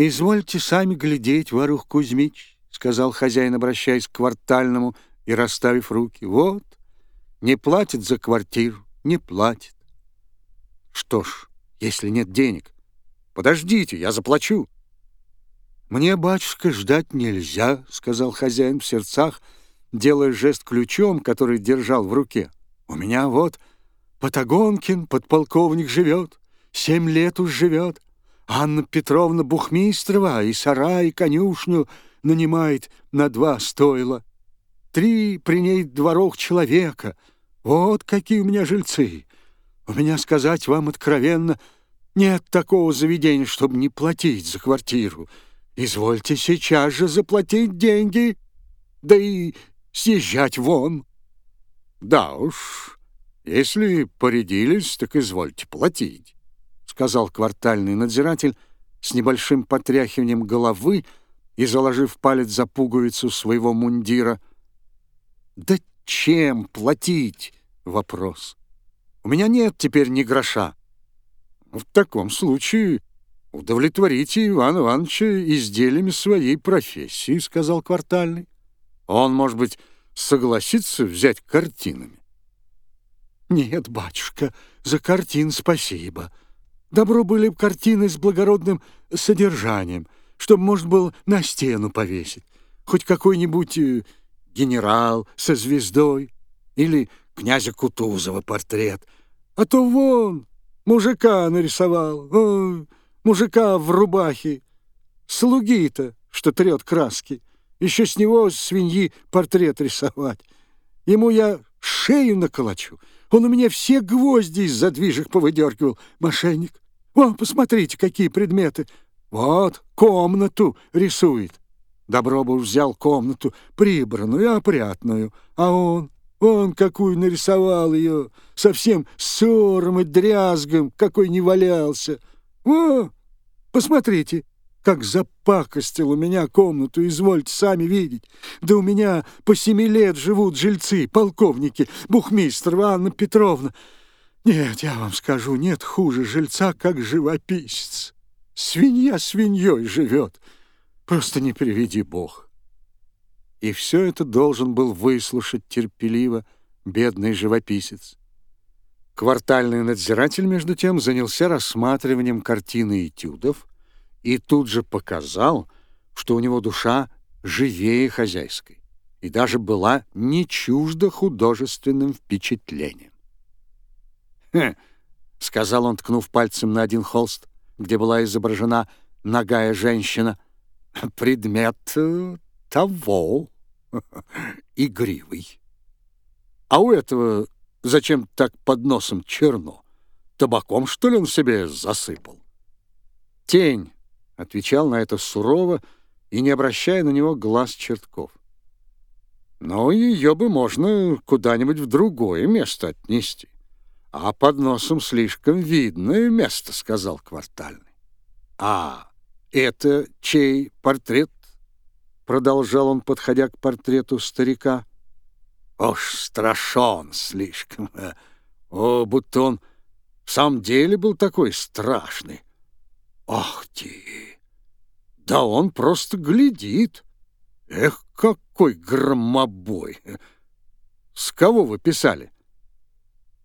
«Извольте сами глядеть, Варух Кузьмич», — сказал хозяин, обращаясь к квартальному и расставив руки. «Вот, не платит за квартиру, не платит». «Что ж, если нет денег, подождите, я заплачу». «Мне, батюшка, ждать нельзя», — сказал хозяин в сердцах, делая жест ключом, который держал в руке. «У меня вот Патагонкин, подполковник, живет, семь лет уж живет. Анна Петровна Бухмистрова и сарай, и конюшню нанимает на два стойла. Три при ней дворов человека. Вот какие у меня жильцы. У меня, сказать вам откровенно, нет такого заведения, чтобы не платить за квартиру. Извольте сейчас же заплатить деньги, да и съезжать вон. Да уж, если порядились, так извольте платить сказал квартальный надзиратель с небольшим потряхиванием головы и заложив палец за пуговицу своего мундира. «Да чем платить?» — вопрос. «У меня нет теперь ни гроша». «В таком случае удовлетворите Ивана Ивановича изделиями своей профессии», — сказал квартальный. «Он, может быть, согласится взять картинами?» «Нет, батюшка, за картин спасибо», Добро были б картины с благородным содержанием, чтобы можно было на стену повесить. Хоть какой-нибудь э, генерал со звездой или князя Кутузова портрет. А то вон мужика нарисовал, о, мужика в рубахе, слуги-то, что трет краски. Еще с него свиньи портрет рисовать. Ему я шею наколочу, он у меня все гвозди из задвижек повыдергивал. Мошенник. Вон, посмотрите, какие предметы. Вот, комнату рисует. Добро бы взял комнату прибранную, опрятную. А он, он какую нарисовал ее, совсем ссором и дрязгом, какой не валялся. О, посмотрите, как запакостил у меня комнату, извольте сами видеть. Да у меня по семи лет живут жильцы, полковники, бухмистрова Анна Петровна. Нет, я вам скажу, нет хуже жильца, как живописец. Свинья свиньей живет. Просто не приведи Бог. И все это должен был выслушать терпеливо бедный живописец. Квартальный надзиратель, между тем, занялся рассматриванием картины этюдов, и тут же показал, что у него душа живее хозяйской и даже была не чужда художественным впечатлением. «Хм», — сказал он, ткнув пальцем на один холст, где была изображена ногая женщина, — «предмет э, того, игривый. А у этого зачем так под носом черно? Табаком, что ли, он себе засыпал?» Тень отвечал на это сурово и не обращая на него глаз чертков. «Но ее бы можно куда-нибудь в другое место отнести. А под носом слишком видное место», — сказал квартальный. «А это чей портрет?» — продолжал он, подходя к портрету старика. «Ох, страшен слишком! О, будто он в самом деле был такой страшный! Ах ты! Да он просто глядит! Эх, какой громобой! С кого вы писали?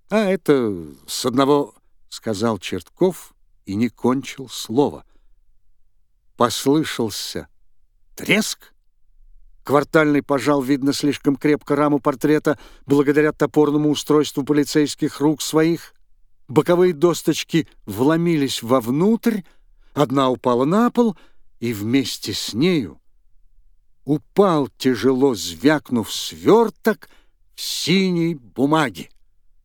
А это с одного, сказал Чертков и не кончил слова. Послышался треск. Квартальный пожал, видно, слишком крепко раму портрета благодаря топорному устройству полицейских рук своих. Боковые досточки вломились вовнутрь, Одна упала на пол, и вместе с нею упал, тяжело звякнув сверток в синей бумаге.